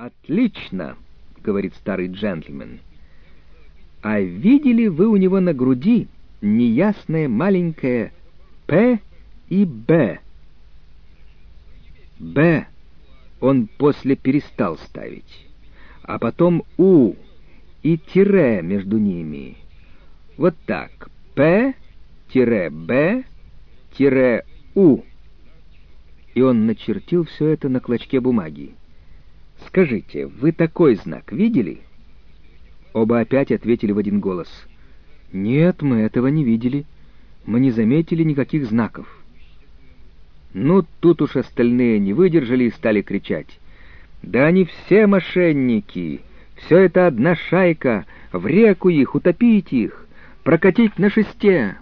«Отлично!» — говорит старый джентльмен. «А видели вы у него на груди неясное маленькое «П» и «Б»?» «Б» он после перестал ставить, а потом «У» и тире между ними. Вот так. П-Б-У. И он начертил все это на клочке бумаги. «Скажите, вы такой знак видели?» Оба опять ответили в один голос. «Нет, мы этого не видели. Мы не заметили никаких знаков». Ну, тут уж остальные не выдержали и стали кричать. «Да они все мошенники! Все это одна шайка! В реку их, утопить их! Прокатить на шесте!»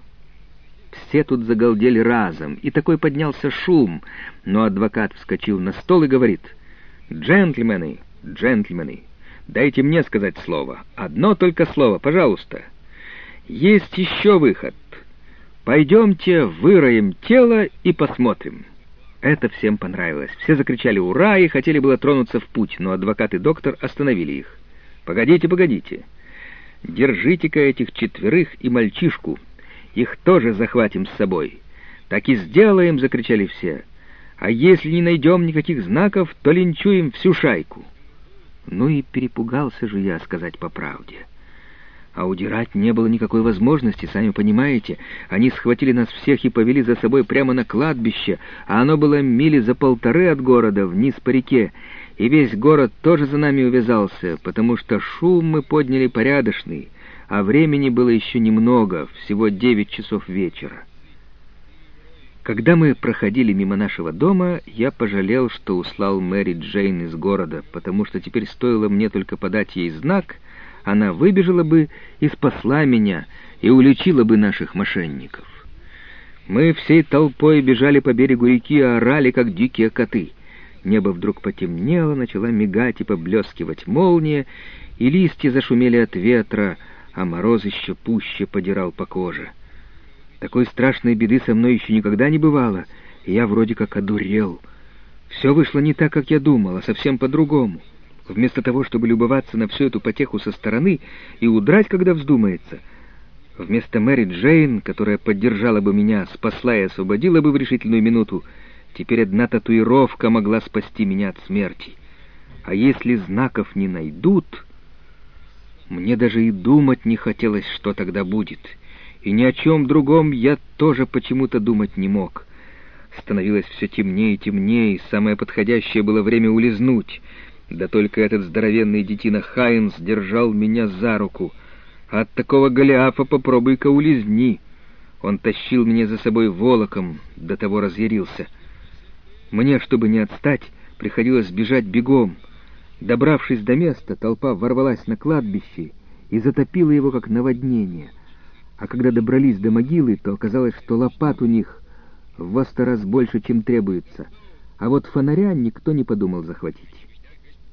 Все тут загалдели разом, и такой поднялся шум, но адвокат вскочил на стол и говорит, «Джентльмены, джентльмены, дайте мне сказать слово, одно только слово, пожалуйста. Есть еще выход. Пойдемте выроем тело и посмотрим». Это всем понравилось. Все закричали «Ура!» и хотели было тронуться в путь, но адвокат и доктор остановили их. «Погодите, погодите. Держите-ка этих четверых и мальчишку. Их тоже захватим с собой». «Так и сделаем!» — закричали все. «А если не найдем никаких знаков, то линчуем всю шайку». Ну и перепугался же я, сказать по правде. А удирать не было никакой возможности, сами понимаете. Они схватили нас всех и повели за собой прямо на кладбище, а оно было мили за полторы от города, вниз по реке. И весь город тоже за нами увязался, потому что шум мы подняли порядочный, а времени было еще немного, всего девять часов вечера. Когда мы проходили мимо нашего дома, я пожалел, что услал Мэри Джейн из города, потому что теперь стоило мне только подать ей знак — она выбежала бы и спасла меня, и уличила бы наших мошенников. Мы всей толпой бежали по берегу реки и орали, как дикие коты. Небо вдруг потемнело, начала мигать и поблескивать молния, и листья зашумели от ветра, а мороз еще пуще подирал по коже. Такой страшной беды со мной еще никогда не бывало, и я вроде как одурел. Все вышло не так, как я думал, а совсем по-другому. Вместо того, чтобы любоваться на всю эту потеху со стороны и удрать, когда вздумается, вместо Мэри Джейн, которая поддержала бы меня, спасла и освободила бы в решительную минуту, теперь одна татуировка могла спасти меня от смерти. А если знаков не найдут... Мне даже и думать не хотелось, что тогда будет. И ни о чем другом я тоже почему-то думать не мог. Становилось все темнее и темнее, и самое подходящее было время улизнуть — да только этот здоровенный детина Хайнс держал меня за руку. От такого Голиафа попробуй-ка улизни. Он тащил меня за собой волоком, до того разъярился. Мне, чтобы не отстать, приходилось бежать бегом. Добравшись до места, толпа ворвалась на кладбище и затопила его, как наводнение. А когда добрались до могилы, то оказалось, что лопат у них в сто раз больше, чем требуется. А вот фонаря никто не подумал захватить.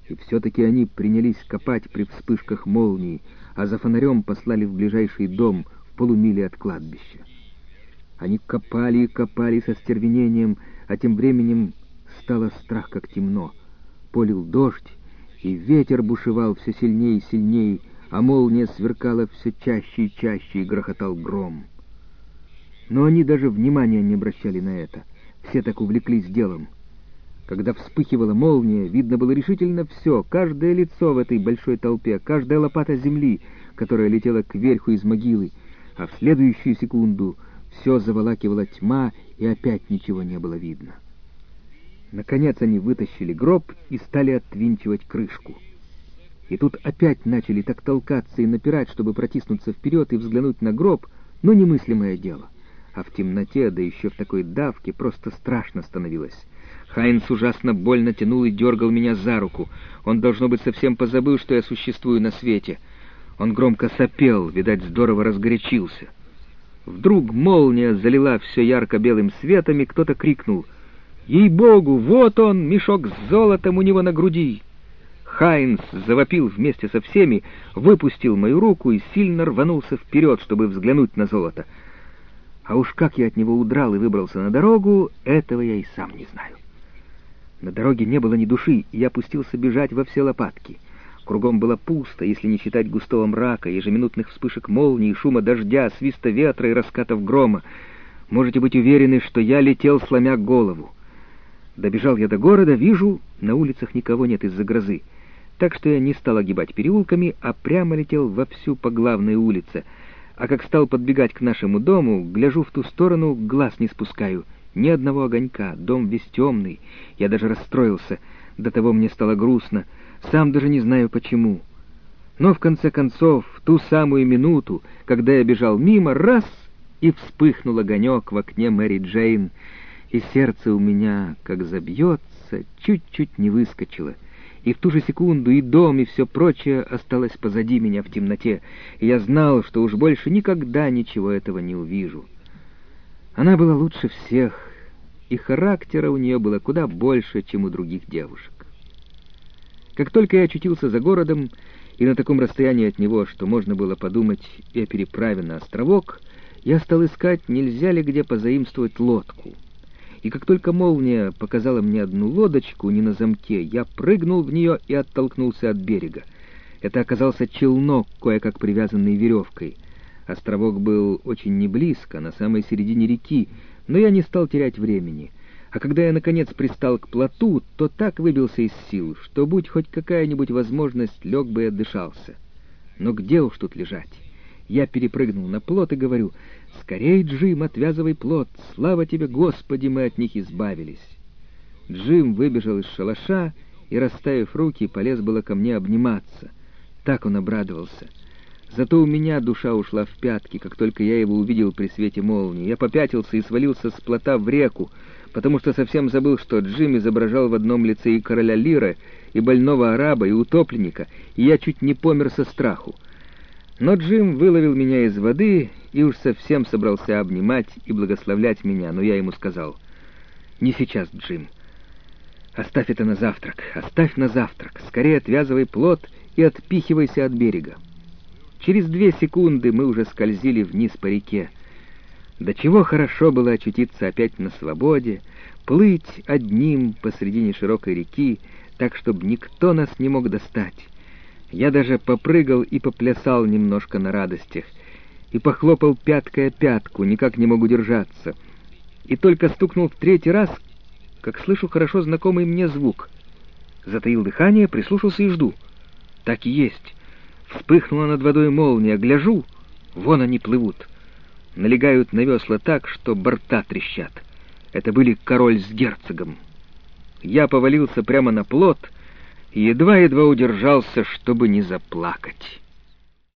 И все-таки они принялись копать при вспышках молнии, а за фонарем послали в ближайший дом в полумиле от кладбища. Они копали и копали со стервенением, а тем временем стало страх как темно. Полил дождь, и ветер бушевал все сильнее и сильнее, а молния сверкала все чаще и чаще, и грохотал гром. Но они даже внимания не обращали на это. Все так увлеклись делом. Когда вспыхивала молния, видно было решительно все, каждое лицо в этой большой толпе, каждая лопата земли, которая летела кверху из могилы, а в следующую секунду все заволакивала тьма, и опять ничего не было видно. Наконец они вытащили гроб и стали отвинчивать крышку. И тут опять начали так толкаться и напирать, чтобы протиснуться вперед и взглянуть на гроб, но немыслимое дело. А в темноте, да еще в такой давке, просто страшно становилось. Хайнс ужасно больно тянул и дергал меня за руку. Он, должно быть, совсем позабыл, что я существую на свете. Он громко сопел, видать, здорово разгорячился. Вдруг молния залила все ярко-белым светом, и кто-то крикнул. «Ей-богу, вот он, мешок с золотом у него на груди!» Хайнс завопил вместе со всеми, выпустил мою руку и сильно рванулся вперед, чтобы взглянуть на золото. А уж как я от него удрал и выбрался на дорогу, этого я и сам не знаю. На дороге не было ни души, и я пустился бежать во все лопатки. Кругом было пусто, если не считать густого мрака, ежеминутных вспышек молний, шума дождя, свиста ветра и раскатов грома. Можете быть уверены, что я летел, сломя голову. Добежал я до города, вижу, на улицах никого нет из-за грозы. Так что я не стал огибать переулками, а прямо летел вовсю по главной улице. А как стал подбегать к нашему дому, гляжу в ту сторону, глаз не спускаю. Ни одного огонька, дом весь темный. Я даже расстроился, до того мне стало грустно, сам даже не знаю почему. Но в конце концов, в ту самую минуту, когда я бежал мимо, раз — и вспыхнул огонек в окне Мэри Джейн — и сердце у меня, как забьется, чуть-чуть не выскочило. И в ту же секунду и дом, и все прочее осталось позади меня в темноте, и я знал, что уж больше никогда ничего этого не увижу. Она была лучше всех, и характера у нее было куда больше, чем у других девушек. Как только я очутился за городом, и на таком расстоянии от него, что можно было подумать и о переправе на островок, я стал искать, нельзя ли где позаимствовать лодку — и как только молния показала мне одну лодочку не на замке, я прыгнул в нее и оттолкнулся от берега. Это оказался челнок, кое-как привязанный веревкой. Островок был очень неблизко, на самой середине реки, но я не стал терять времени. А когда я, наконец, пристал к плоту, то так выбился из сил, что, будь хоть какая-нибудь возможность, лег бы и отдышался. Но где уж тут лежать? Я перепрыгнул на плот и говорю, «Скорей, Джим, отвязывай плот! Слава тебе, Господи, мы от них избавились!» Джим выбежал из шалаша и, расставив руки, полез было ко мне обниматься. Так он обрадовался. Зато у меня душа ушла в пятки, как только я его увидел при свете молнии. Я попятился и свалился с плота в реку, потому что совсем забыл, что Джим изображал в одном лице и короля Лира, и больного араба, и утопленника, и я чуть не помер со страху. Но Джим выловил меня из воды и уж совсем собрался обнимать и благословлять меня, но я ему сказал, «Не сейчас, Джим. Оставь это на завтрак, оставь на завтрак. Скорее отвязывай плот и отпихивайся от берега». Через две секунды мы уже скользили вниз по реке. До чего хорошо было очутиться опять на свободе, плыть одним посредине широкой реки, так, чтобы никто нас не мог достать. Я даже попрыгал и поплясал немножко на радостях, и похлопал пяткой о пятку, никак не могу держаться. И только стукнул в третий раз, как слышу хорошо знакомый мне звук. Затаил дыхание, прислушался и жду. Так и есть. Вспыхнула над водой молния, гляжу, вон они плывут. Налегают на весла так, что борта трещат. Это были король с герцогом. Я повалился прямо на плот — едва-едва удержался, чтобы не заплакать.